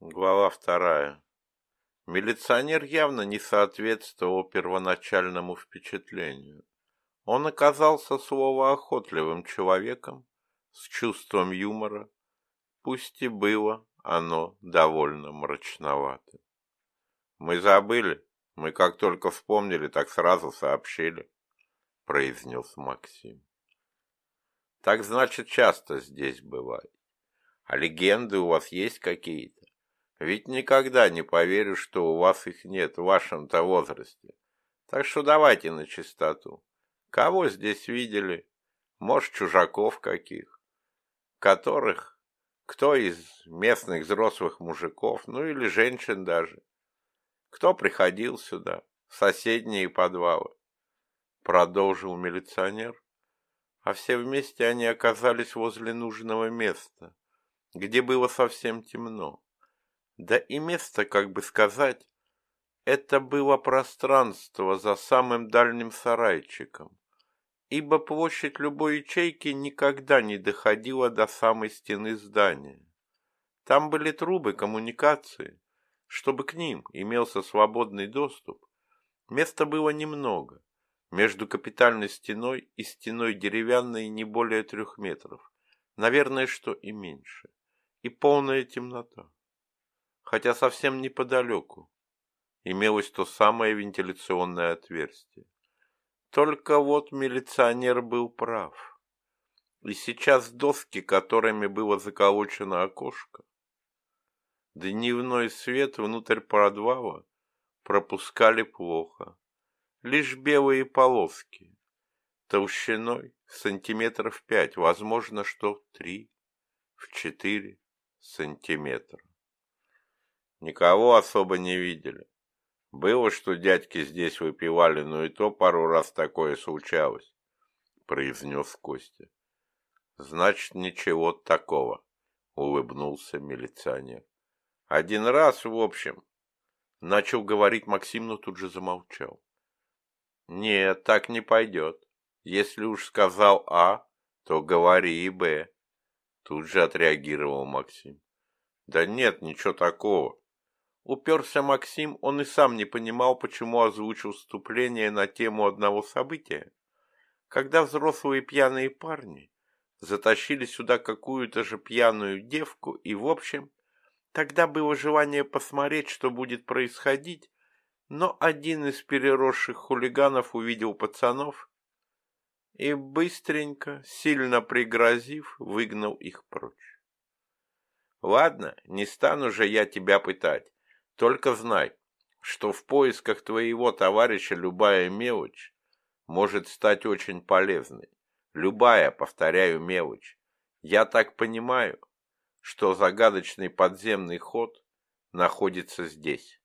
Глава вторая. Милиционер явно не соответствовал первоначальному впечатлению. Он оказался словоохотливым человеком, с чувством юмора, пусть и было оно довольно мрачновато. «Мы забыли, мы как только вспомнили, так сразу сообщили», — произнес Максим. «Так значит, часто здесь бывает. А легенды у вас есть какие-то? Ведь никогда не поверю, что у вас их нет в вашем-то возрасте. Так что давайте на чистоту. Кого здесь видели? Может, чужаков каких? Которых? Кто из местных взрослых мужиков, ну или женщин даже? Кто приходил сюда, в соседние подвалы? Продолжил милиционер. А все вместе они оказались возле нужного места, где было совсем темно. Да и место, как бы сказать, это было пространство за самым дальним сарайчиком, ибо площадь любой ячейки никогда не доходила до самой стены здания. Там были трубы коммуникации, чтобы к ним имелся свободный доступ. Места было немного, между капитальной стеной и стеной деревянной не более трех метров, наверное, что и меньше, и полная темнота. Хотя совсем неподалеку, имелось то самое вентиляционное отверстие. Только вот милиционер был прав. И сейчас доски, которыми было заколочено окошко, дневной свет внутрь подвала пропускали плохо. Лишь белые полоски, толщиной сантиметров пять, возможно, что три, в четыре сантиметра. Никого особо не видели. Было, что дядьки здесь выпивали, но и то пару раз такое случалось, произнес Костя. Значит, ничего такого, улыбнулся милиционер. Один раз, в общем, начал говорить Максим, но тут же замолчал. Нет, так не пойдет. Если уж сказал А, то говори и Б. Тут же отреагировал Максим. Да нет, ничего такого. Уперся Максим, он и сам не понимал, почему озвучил вступление на тему одного события. Когда взрослые пьяные парни затащили сюда какую-то же пьяную девку, и, в общем, тогда было желание посмотреть, что будет происходить, но один из переросших хулиганов увидел пацанов и быстренько, сильно пригрозив, выгнал их прочь. Ладно, не стану же я тебя пытать. Только знай, что в поисках твоего товарища любая мелочь может стать очень полезной. Любая, повторяю, мелочь. Я так понимаю, что загадочный подземный ход находится здесь,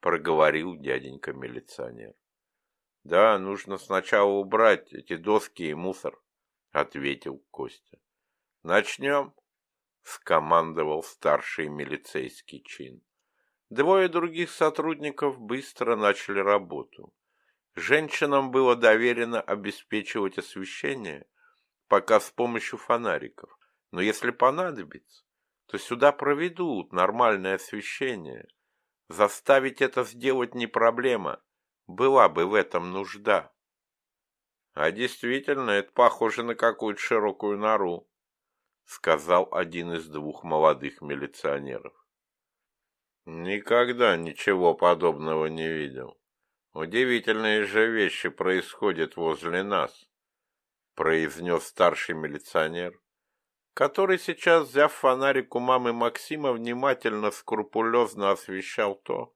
проговорил дяденька милиционер. Да, нужно сначала убрать эти доски и мусор, ответил Костя. Начнем, скомандовал старший милицейский чин. Двое других сотрудников быстро начали работу. Женщинам было доверено обеспечивать освещение пока с помощью фонариков, но если понадобится, то сюда проведут нормальное освещение. Заставить это сделать не проблема, была бы в этом нужда. А действительно, это похоже на какую-то широкую нору, сказал один из двух молодых милиционеров. Никогда ничего подобного не видел. Удивительные же вещи происходят возле нас, произнес старший милиционер, который сейчас, взяв фонарик у мамы Максима, внимательно, скрупулезно освещал то,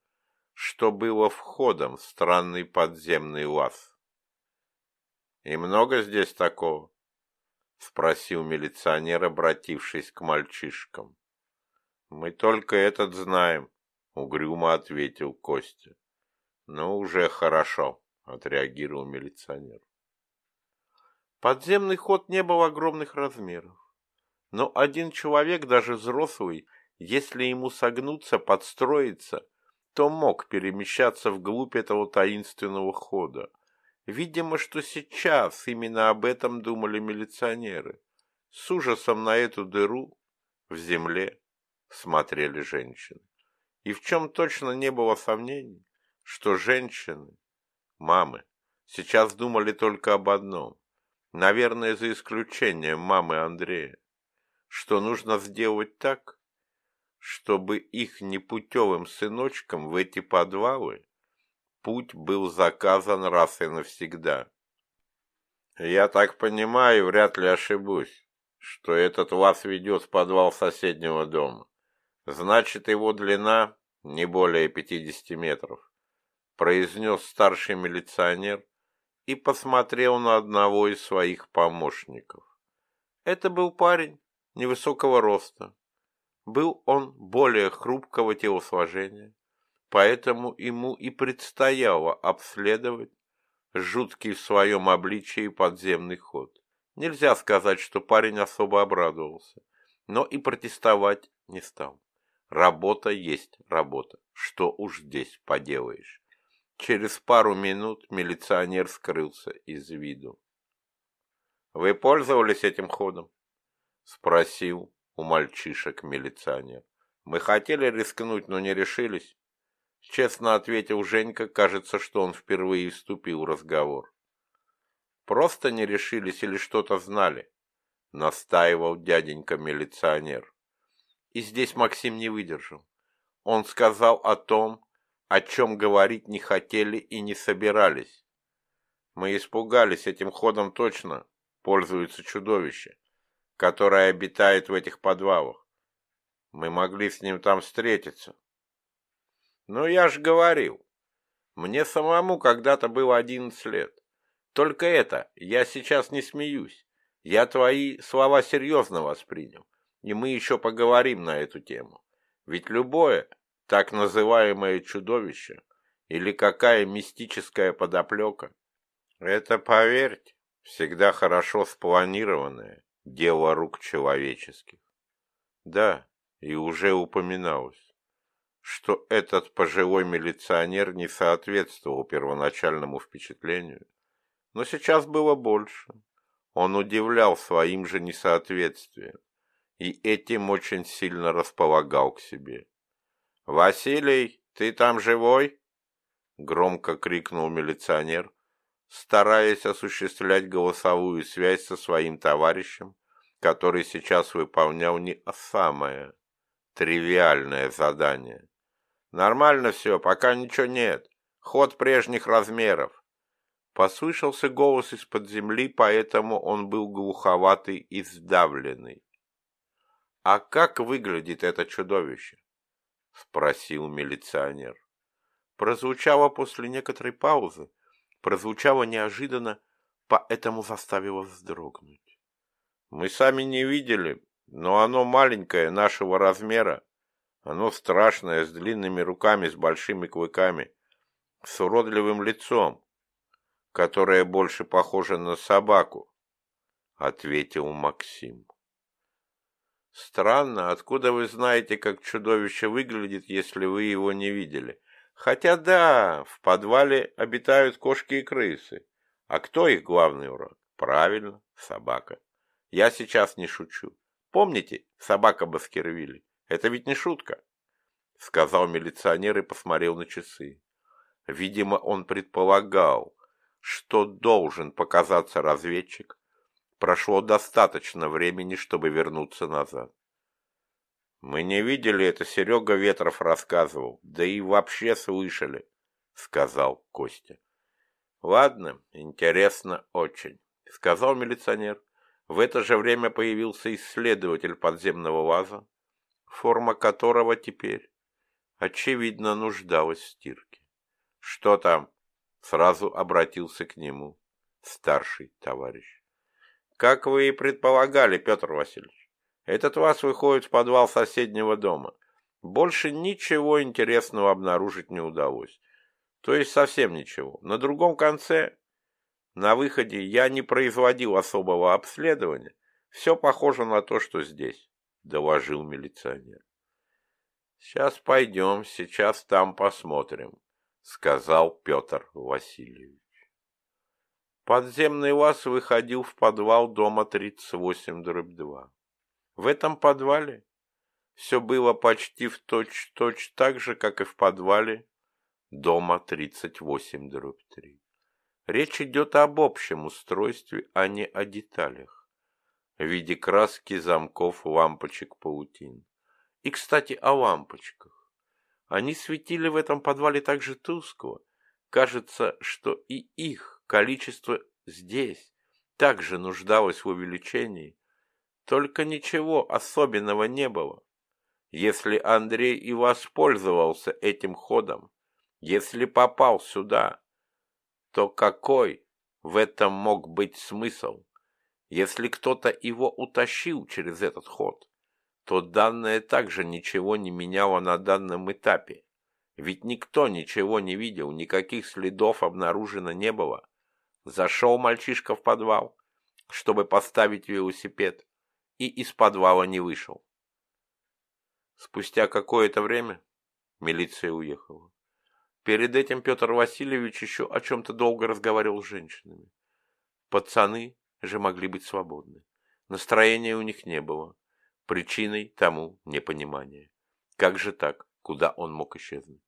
что было входом в странный подземный лаз. «И много здесь такого?» — спросил милиционер, обратившись к мальчишкам. «Мы только этот знаем», — угрюмо ответил Костя. «Ну, уже хорошо», — отреагировал милиционер. Подземный ход не был огромных размеров. Но один человек, даже взрослый, если ему согнуться, подстроиться, то мог перемещаться вглубь этого таинственного хода. Видимо, что сейчас именно об этом думали милиционеры. С ужасом на эту дыру в земле смотрели женщины. И в чем точно не было сомнений, что женщины, мамы, сейчас думали только об одном, наверное, за исключением мамы Андрея, что нужно сделать так, чтобы их непутевым сыночкам в эти подвалы путь был заказан раз и навсегда. Я так понимаю, вряд ли ошибусь, что этот вас ведет в подвал соседнего дома. Значит, его длина не более пятидесяти метров, произнес старший милиционер и посмотрел на одного из своих помощников. Это был парень невысокого роста. Был он более хрупкого телосложения, поэтому ему и предстояло обследовать жуткий в своем обличии подземный ход. Нельзя сказать, что парень особо обрадовался, но и протестовать не стал. Работа есть работа, что уж здесь поделаешь. Через пару минут милиционер скрылся из виду. «Вы пользовались этим ходом?» — спросил у мальчишек милиционер. «Мы хотели рискнуть, но не решились». Честно ответил Женька, кажется, что он впервые вступил в разговор. Просто не решились или что-то знали, настаивал дяденька-милиционер. И здесь Максим не выдержал. Он сказал о том, о чем говорить не хотели и не собирались. Мы испугались этим ходом точно, пользуется чудовище, которое обитает в этих подвалах. Мы могли с ним там встретиться. Ну, я ж говорил. Мне самому когда-то было одиннадцать лет. Только это, я сейчас не смеюсь. Я твои слова серьезно воспринял, и мы еще поговорим на эту тему. Ведь любое так называемое чудовище или какая мистическая подоплека, это, поверьте, всегда хорошо спланированное дело рук человеческих. Да, и уже упоминалось что этот пожилой милиционер не соответствовал первоначальному впечатлению. Но сейчас было больше. Он удивлял своим же несоответствием и этим очень сильно располагал к себе. «Василий, ты там живой?» — громко крикнул милиционер, стараясь осуществлять голосовую связь со своим товарищем, который сейчас выполнял не самое тривиальное задание. Нормально все, пока ничего нет. Ход прежних размеров. Послышался голос из-под земли, поэтому он был глуховатый и сдавленный. «А как выглядит это чудовище?» — спросил милиционер. Прозвучало после некоторой паузы, прозвучало неожиданно, поэтому заставило вздрогнуть. «Мы сами не видели, но оно маленькое, нашего размера. Оно страшное, с длинными руками, с большими клыками, с уродливым лицом, которое больше похоже на собаку, — ответил Максим. Странно, откуда вы знаете, как чудовище выглядит, если вы его не видели? Хотя да, в подвале обитают кошки и крысы. А кто их главный враг? Правильно, собака. Я сейчас не шучу. Помните собака Баскервилли? Это ведь не шутка, — сказал милиционер и посмотрел на часы. Видимо, он предполагал, что должен показаться разведчик. Прошло достаточно времени, чтобы вернуться назад. Мы не видели это, Серега Ветров рассказывал, да и вообще слышали, — сказал Костя. Ладно, интересно очень, — сказал милиционер. В это же время появился исследователь подземного лаза, форма которого теперь, очевидно, нуждалась в стирке. «Что там?» — сразу обратился к нему старший товарищ. «Как вы и предполагали, Петр Васильевич, этот вас выходит в подвал соседнего дома. Больше ничего интересного обнаружить не удалось. То есть совсем ничего. На другом конце, на выходе, я не производил особого обследования. Все похоже на то, что здесь. — доложил милиционер. «Сейчас пойдем, сейчас там посмотрим», — сказал Петр Васильевич. Подземный лаз выходил в подвал дома 38-2. В этом подвале Все было почти в точь-точь так же, как и в подвале дома 38 дробь 3. Речь идет об общем устройстве, а не о деталях. В виде краски, замков, лампочек, паутин. И, кстати, о лампочках. Они светили в этом подвале так же тускло. Кажется, что и их количество здесь также нуждалось в увеличении. Только ничего особенного не было. Если Андрей и воспользовался этим ходом, если попал сюда, то какой в этом мог быть смысл? Если кто-то его утащил через этот ход, то данное также ничего не меняло на данном этапе. Ведь никто ничего не видел, никаких следов обнаружено не было. Зашел мальчишка в подвал, чтобы поставить велосипед, и из подвала не вышел. Спустя какое-то время милиция уехала. Перед этим Петр Васильевич еще о чем-то долго разговаривал с женщинами. Пацаны же могли быть свободны. Настроения у них не было. Причиной тому непонимание. Как же так? Куда он мог исчезнуть?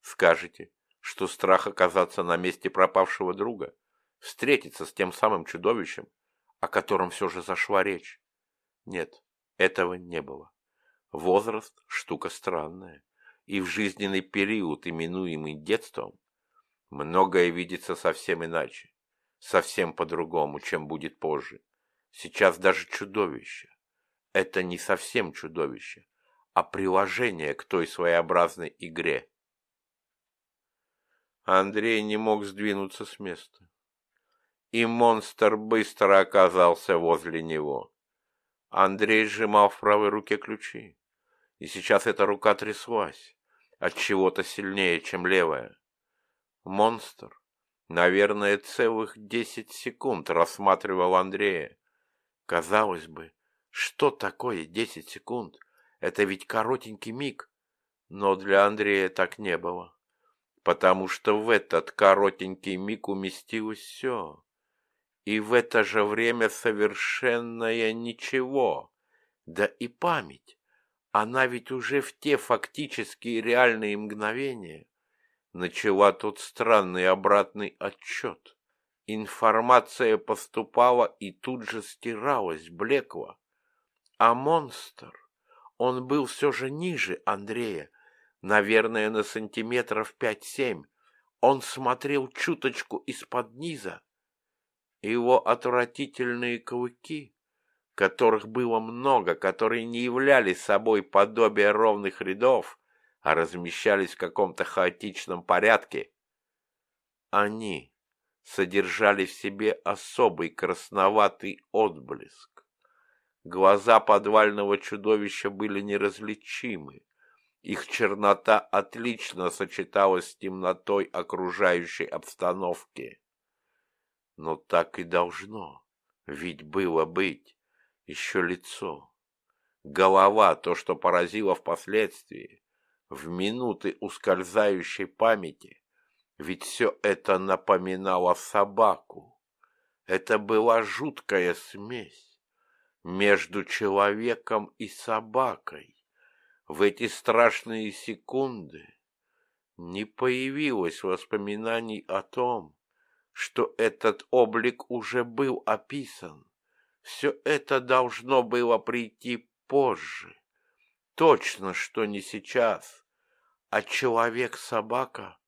Скажете, что страх оказаться на месте пропавшего друга, встретиться с тем самым чудовищем, о котором все же зашла речь? Нет, этого не было. Возраст – штука странная и в жизненный период, именуемый детством, многое видится совсем иначе, совсем по-другому, чем будет позже. Сейчас даже чудовище. Это не совсем чудовище, а приложение к той своеобразной игре. Андрей не мог сдвинуться с места. И монстр быстро оказался возле него. Андрей сжимал в правой руке ключи, и сейчас эта рука тряслась от чего-то сильнее, чем левая. Монстр, наверное, целых десять секунд рассматривал Андрея. Казалось бы, что такое десять секунд? Это ведь коротенький миг. Но для Андрея так не было, потому что в этот коротенький миг уместилось все. И в это же время совершенное ничего, да и память. Она ведь уже в те фактические реальные мгновения начала тот странный обратный отчет. Информация поступала и тут же стиралась, блекла. А монстр, он был все же ниже Андрея, наверное, на сантиметров пять-семь. Он смотрел чуточку из-под низа. Его отвратительные клыки которых было много, которые не являлись собой подобие ровных рядов, а размещались в каком-то хаотичном порядке, они содержали в себе особый красноватый отблеск. Глаза подвального чудовища были неразличимы, их чернота отлично сочеталась с темнотой окружающей обстановки. Но так и должно, ведь было быть еще лицо. Голова, то, что поразило впоследствии, в минуты ускользающей памяти, ведь все это напоминало собаку. Это была жуткая смесь между человеком и собакой. В эти страшные секунды не появилось воспоминаний о том, что этот облик уже был описан все это должно было прийти позже. Точно, что не сейчас. А человек-собака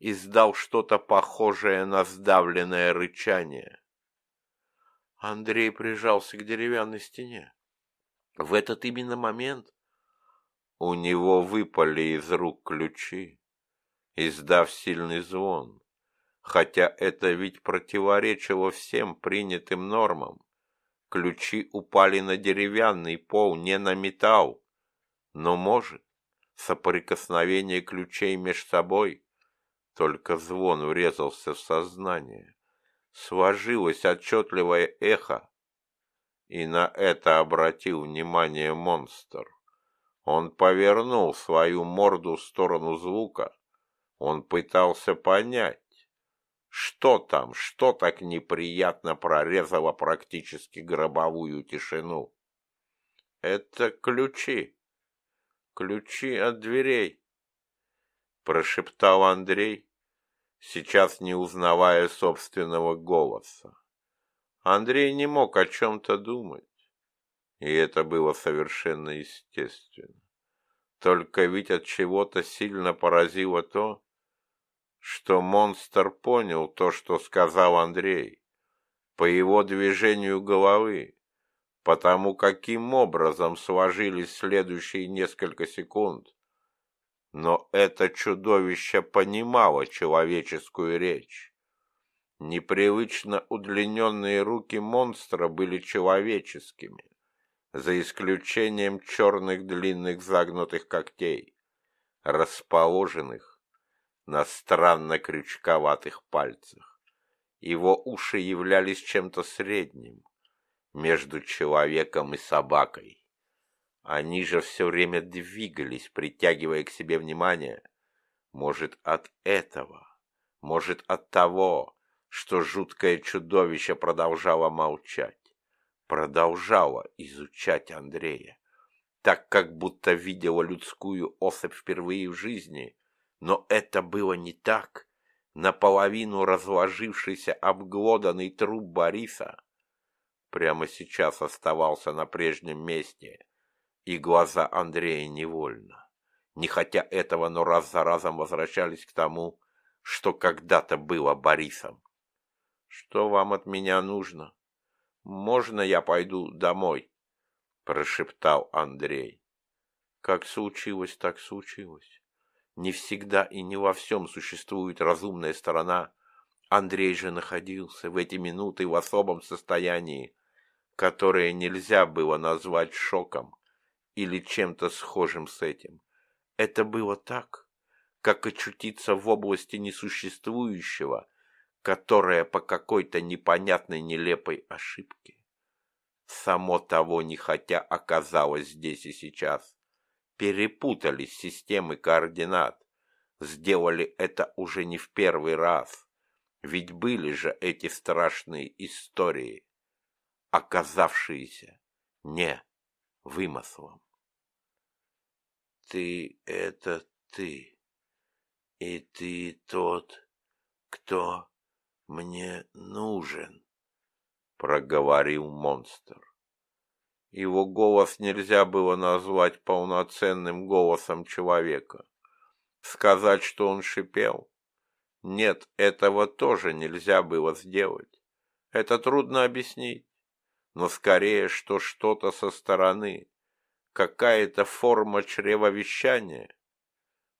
издал что-то похожее на сдавленное рычание. Андрей прижался к деревянной стене. В этот именно момент у него выпали из рук ключи, издав сильный звон, хотя это ведь противоречило всем принятым нормам. Ключи упали на деревянный пол, не на металл. Но, может, соприкосновение ключей меж собой, только звон врезался в сознание. Сложилось отчетливое эхо, и на это обратил внимание монстр. Он повернул свою морду в сторону звука. Он пытался понять, что там, что так неприятно прорезало практически гробовую тишину? Это ключи. Ключи от дверей, прошептал Андрей, сейчас не узнавая собственного голоса. Андрей не мог о чем-то думать, и это было совершенно естественно. Только ведь от чего-то сильно поразило то, что монстр понял то, что сказал Андрей, по его движению головы, потому каким образом сложились следующие несколько секунд. Но это чудовище понимало человеческую речь. Непривычно удлиненные руки монстра были человеческими, за исключением черных длинных загнутых когтей, расположенных на странно крючковатых пальцах. Его уши являлись чем-то средним между человеком и собакой. Они же все время двигались, притягивая к себе внимание. Может, от этого, может, от того, что жуткое чудовище продолжало молчать, продолжало изучать Андрея, так как будто видела людскую особь впервые в жизни, но это было не так. Наполовину разложившийся обглоданный труп Бориса прямо сейчас оставался на прежнем месте, и глаза Андрея невольно, не хотя этого, но раз за разом возвращались к тому, что когда-то было Борисом. «Что вам от меня нужно? Можно я пойду домой?» – прошептал Андрей. «Как случилось, так случилось. Не всегда и не во всем существует разумная сторона. Андрей же находился в эти минуты в особом состоянии, которое нельзя было назвать шоком или чем-то схожим с этим. Это было так, как очутиться в области несуществующего, которая по какой-то непонятной нелепой ошибке, само того не хотя оказалось здесь и сейчас перепутали системы координат, сделали это уже не в первый раз. Ведь были же эти страшные истории, оказавшиеся не вымыслом. Ты — это ты, и ты тот, кто мне нужен, — проговорил монстр. Его голос нельзя было назвать полноценным голосом человека. Сказать, что он шипел? Нет, этого тоже нельзя было сделать. Это трудно объяснить. Но скорее, что что-то со стороны, какая-то форма чревовещания.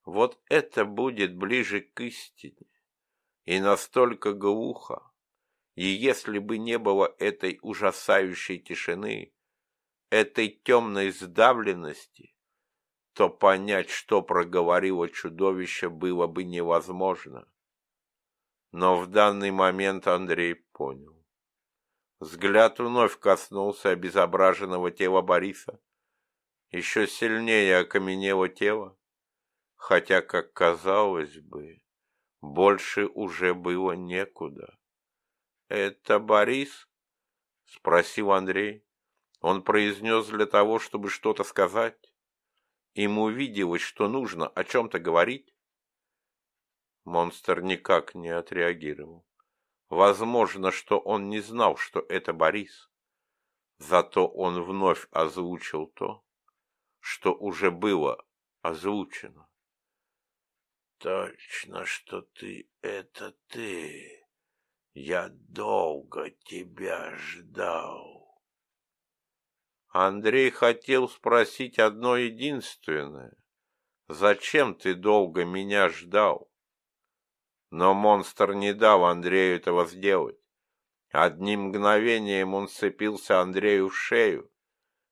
Вот это будет ближе к истине. И настолько глухо. И если бы не было этой ужасающей тишины, этой темной сдавленности, то понять, что проговорило чудовище, было бы невозможно. Но в данный момент Андрей понял. Взгляд вновь коснулся обезображенного тела Бориса. Еще сильнее окаменело тело, хотя, как казалось бы, больше уже было некуда. — Это Борис? — спросил Андрей. Он произнес для того, чтобы что-то сказать. Ему виделось, что нужно о чем-то говорить. Монстр никак не отреагировал. Возможно, что он не знал, что это Борис. Зато он вновь озвучил то, что уже было озвучено. Точно, что ты — это ты. Я долго тебя ждал. Андрей хотел спросить одно единственное. «Зачем ты долго меня ждал?» Но монстр не дал Андрею этого сделать. Одним мгновением он сцепился Андрею в шею,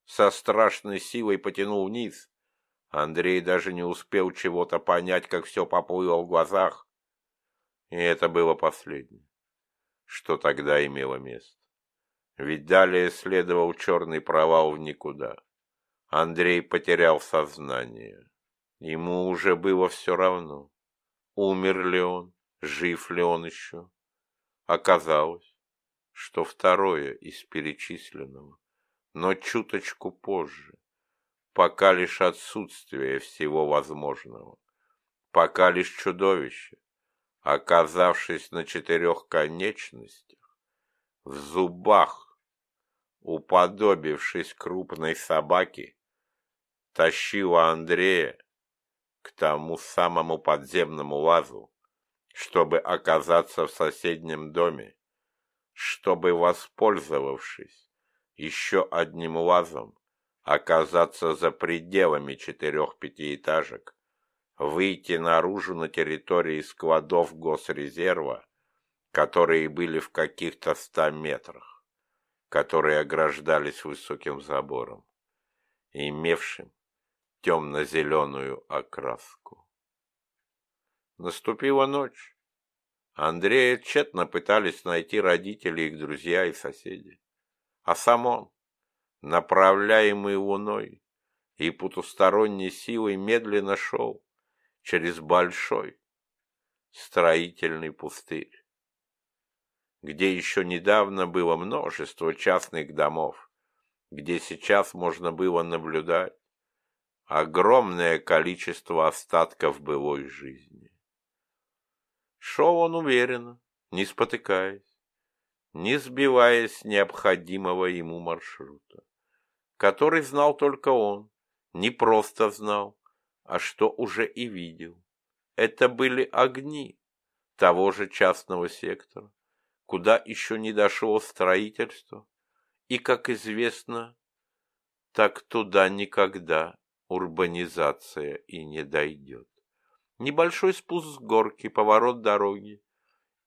со страшной силой потянул вниз. Андрей даже не успел чего-то понять, как все поплыло в глазах. И это было последнее, что тогда имело место. Ведь далее следовал черный провал в никуда. Андрей потерял сознание. Ему уже было все равно, умер ли он, жив ли он еще. Оказалось, что второе из перечисленного, но чуточку позже, пока лишь отсутствие всего возможного, пока лишь чудовище, оказавшись на четырех конечностях, в зубах, уподобившись крупной собаке, тащила Андрея к тому самому подземному лазу, чтобы оказаться в соседнем доме, чтобы, воспользовавшись еще одним лазом, оказаться за пределами четырех пятиэтажек, выйти наружу на территории складов госрезерва, которые были в каких-то ста метрах, которые ограждались высоким забором, имевшим темно-зеленую окраску. Наступила ночь. Андрея тщетно пытались найти родители, их друзья и соседи. А сам он, направляемый луной и потусторонней силой, медленно шел через большой строительный пустырь, где еще недавно было множество частных домов, где сейчас можно было наблюдать огромное количество остатков былой жизни. Шел он уверенно, не спотыкаясь, не сбиваясь с необходимого ему маршрута, который знал только он, не просто знал, а что уже и видел. Это были огни того же частного сектора, куда еще не дошло строительство, и, как известно, так туда никогда урбанизация и не дойдет небольшой спуск с горки, поворот дороги,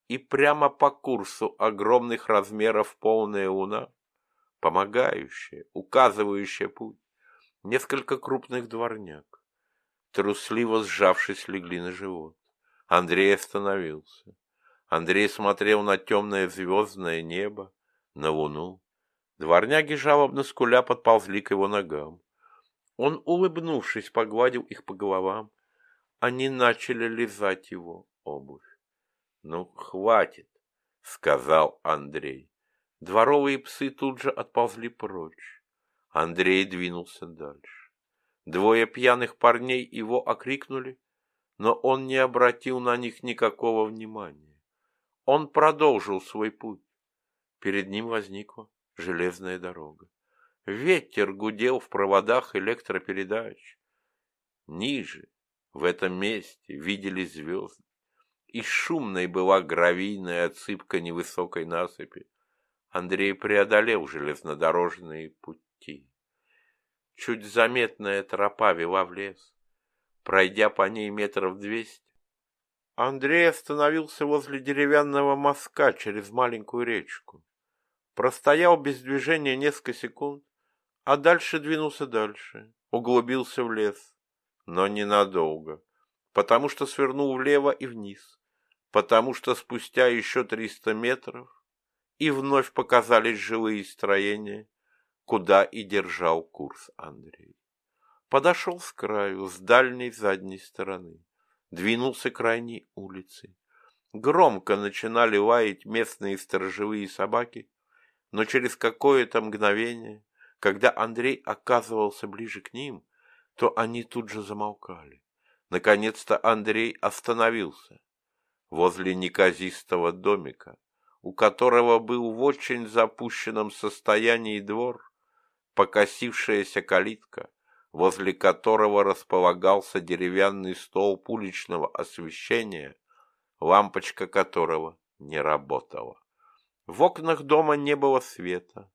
и прямо по курсу огромных размеров полная луна, помогающая, указывающая путь, несколько крупных дворняк, трусливо сжавшись, легли на живот. Андрей остановился. Андрей смотрел на темное звездное небо, на луну. Дворняги жалобно скуля подползли к его ногам. Он, улыбнувшись, погладил их по головам, они начали лизать его обувь. «Ну, хватит», — сказал Андрей. Дворовые псы тут же отползли прочь. Андрей двинулся дальше. Двое пьяных парней его окрикнули, но он не обратил на них никакого внимания. Он продолжил свой путь. Перед ним возникла железная дорога. Ветер гудел в проводах электропередач. Ниже, в этом месте видели звезды, и шумной была гравийная отсыпка невысокой насыпи. Андрей преодолел железнодорожные пути. Чуть заметная тропа вела в лес. Пройдя по ней метров двести, Андрей остановился возле деревянного мостка через маленькую речку. Простоял без движения несколько секунд, а дальше двинулся дальше, углубился в лес но ненадолго, потому что свернул влево и вниз, потому что спустя еще триста метров и вновь показались живые строения, куда и держал курс Андрей. Подошел с краю, с дальней задней стороны, двинулся к крайней улице. Громко начинали лаять местные сторожевые собаки, но через какое-то мгновение, когда Андрей оказывался ближе к ним, то они тут же замолкали. Наконец-то Андрей остановился возле неказистого домика, у которого был в очень запущенном состоянии двор, покосившаяся калитка, возле которого располагался деревянный столб уличного освещения, лампочка которого не работала. В окнах дома не было света,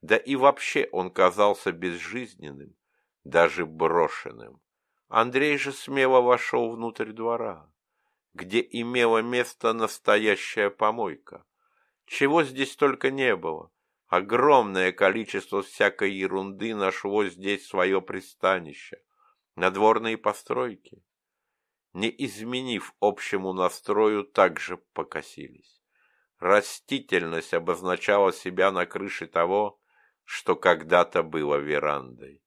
да и вообще он казался безжизненным, даже брошенным. Андрей же смело вошел внутрь двора, где имела место настоящая помойка. Чего здесь только не было. Огромное количество всякой ерунды нашло здесь свое пристанище. Надворные постройки, не изменив общему настрою, также покосились. Растительность обозначала себя на крыше того, что когда-то было верандой.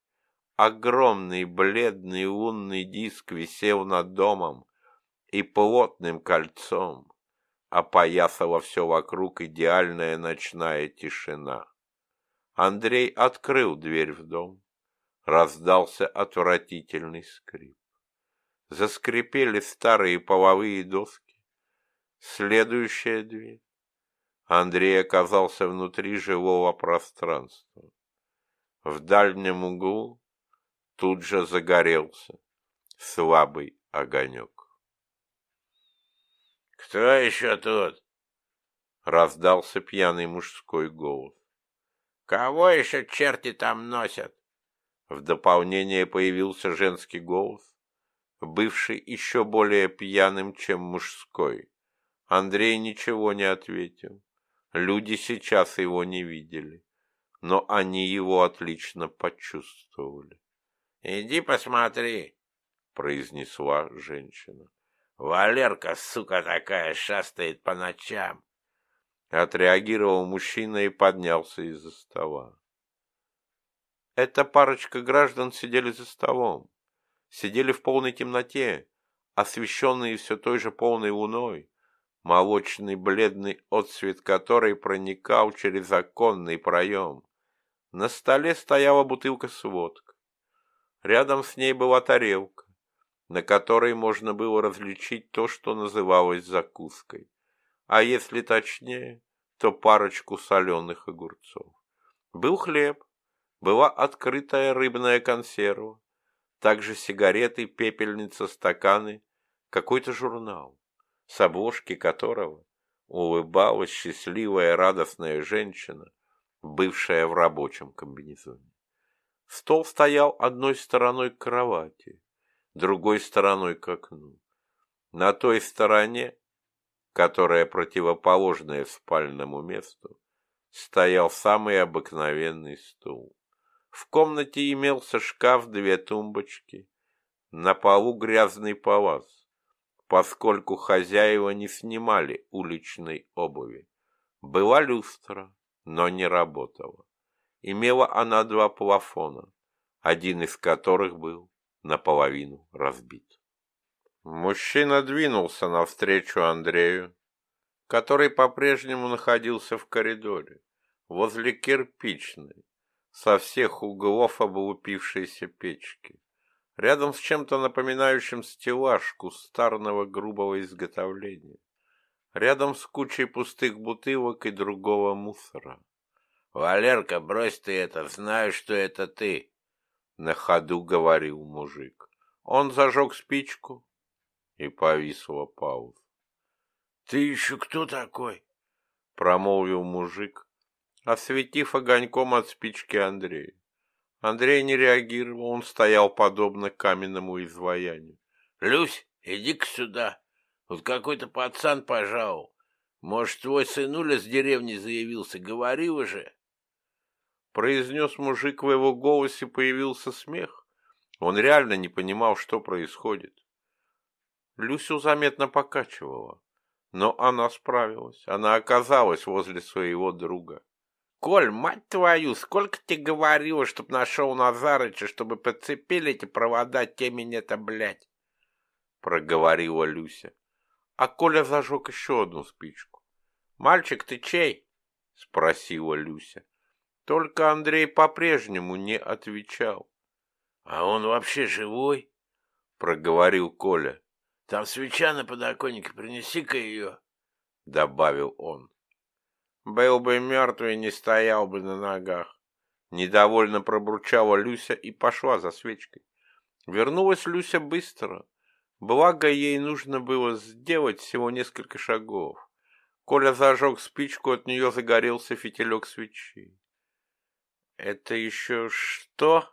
Огромный бледный лунный диск висел над домом и плотным кольцом опоясала все вокруг идеальная ночная тишина. Андрей открыл дверь в дом, раздался отвратительный скрип. Заскрипели старые половые доски. Следующая дверь. Андрей оказался внутри живого пространства. В дальнем углу тут же загорелся слабый огонек. «Кто еще тут?» — раздался пьяный мужской голос. «Кого еще черти там носят?» В дополнение появился женский голос, бывший еще более пьяным, чем мужской. Андрей ничего не ответил. Люди сейчас его не видели, но они его отлично почувствовали. «Иди посмотри», — произнесла женщина. «Валерка, сука такая, шастает по ночам». Отреагировал мужчина и поднялся из-за стола. Эта парочка граждан сидели за столом. Сидели в полной темноте, освещенные все той же полной луной, молочный бледный отсвет которой проникал через оконный проем. На столе стояла бутылка с водкой. Рядом с ней была тарелка, на которой можно было различить то, что называлось закуской, а если точнее, то парочку соленых огурцов. Был хлеб, была открытая рыбная консерва, также сигареты, пепельница, стаканы, какой-то журнал, с обложки которого улыбалась счастливая радостная женщина, бывшая в рабочем комбинезоне. Стол стоял одной стороной к кровати, другой стороной к окну. На той стороне, которая противоположная спальному месту, стоял самый обыкновенный стул. В комнате имелся шкаф, две тумбочки, на полу грязный палас, поскольку хозяева не снимали уличной обуви. Была люстра, но не работала. Имела она два плафона, один из которых был наполовину разбит. Мужчина двинулся навстречу Андрею, который по-прежнему находился в коридоре, возле кирпичной, со всех углов облупившейся печки, рядом с чем-то напоминающим стеллаж кустарного грубого изготовления, рядом с кучей пустых бутылок и другого мусора. «Валерка, брось ты это, знаю, что это ты!» На ходу говорил мужик. Он зажег спичку, и повисла пауза. «Ты еще кто такой?» Промолвил мужик, осветив огоньком от спички Андрея. Андрей не реагировал, он стоял подобно каменному изваянию. «Люсь, иди-ка сюда. Вот какой-то пацан пожал. Может, твой сынуля с деревни заявился, говори уже произнес мужик, в его голосе появился смех. Он реально не понимал, что происходит. Люсю заметно покачивала, но она справилась. Она оказалась возле своего друга. «Коль, мать твою, сколько тебе говорила, чтоб нашел Назарыча, чтобы подцепили эти провода темень-то, блядь!» Проговорила Люся. А Коля зажег еще одну спичку. «Мальчик, ты чей?» Спросила Люся. Только Андрей по-прежнему не отвечал. — А он вообще живой? — проговорил Коля. — Там свеча на подоконнике, принеси-ка ее, — добавил он. Был бы мертвый, не стоял бы на ногах. Недовольно пробурчала Люся и пошла за свечкой. Вернулась Люся быстро. Благо, ей нужно было сделать всего несколько шагов. Коля зажег спичку, от нее загорелся фитилек свечи. «Это еще что?»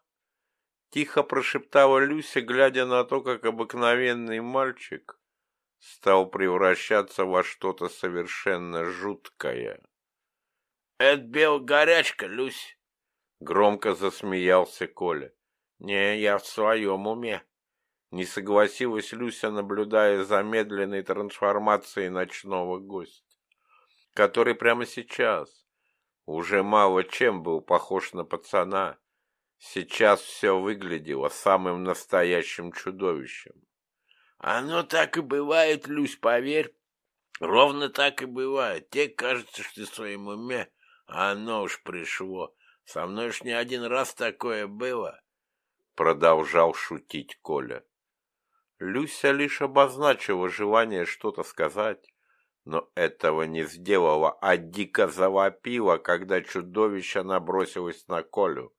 Тихо прошептала Люся, глядя на то, как обыкновенный мальчик стал превращаться во что-то совершенно жуткое. «Это белгорячка, Люсь!» Громко засмеялся Коля. «Не, я в своем уме!» Не согласилась Люся, наблюдая за медленной трансформацией ночного гостя, который прямо сейчас уже мало чем был похож на пацана. Сейчас все выглядело самым настоящим чудовищем. Оно так и бывает, Люсь, поверь. Ровно так и бывает. Тебе кажется, что ты в своем уме, а оно уж пришло. Со мной уж не один раз такое было. продолжал шутить Коля. Люся лишь обозначила желание что-то сказать, но этого не сделала, а дико завопила, когда чудовище набросилось на Колю,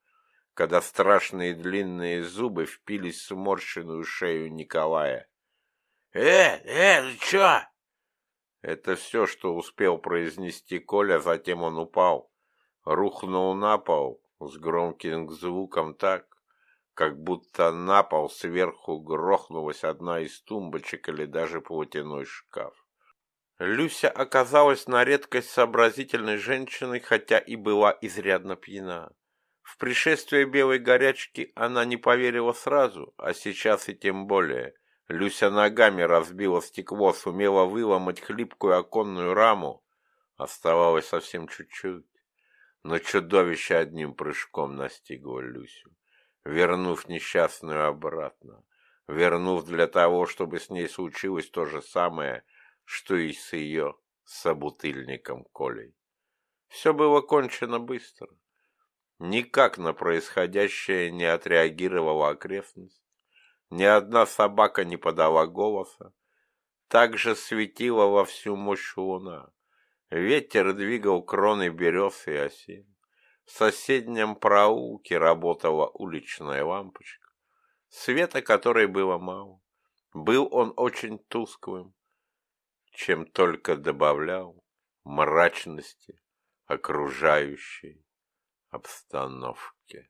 когда страшные длинные зубы впились в сморщенную шею Николая. «Э, э, ты чё?» Это все, что успел произнести Коля, затем он упал, рухнул на пол с громким звуком так, как будто на пол сверху грохнулась одна из тумбочек или даже платяной шкаф. Люся оказалась на редкость сообразительной женщиной, хотя и была изрядно пьяна. В пришествие белой горячки она не поверила сразу, а сейчас и тем более. Люся ногами разбила стекло, сумела выломать хлипкую оконную раму. Оставалось совсем чуть-чуть. Но чудовище одним прыжком настигло Люсю вернув несчастную обратно, вернув для того, чтобы с ней случилось то же самое, что и с ее собутыльником Колей. Все было кончено быстро. Никак на происходящее не отреагировала окрестность. Ни одна собака не подала голоса. Также светила во всю мощь луна. Ветер двигал кроны берез и осин. В соседнем проулке работала уличная лампочка, света которой было мало. Был он очень тусклым, чем только добавлял мрачности окружающей обстановке.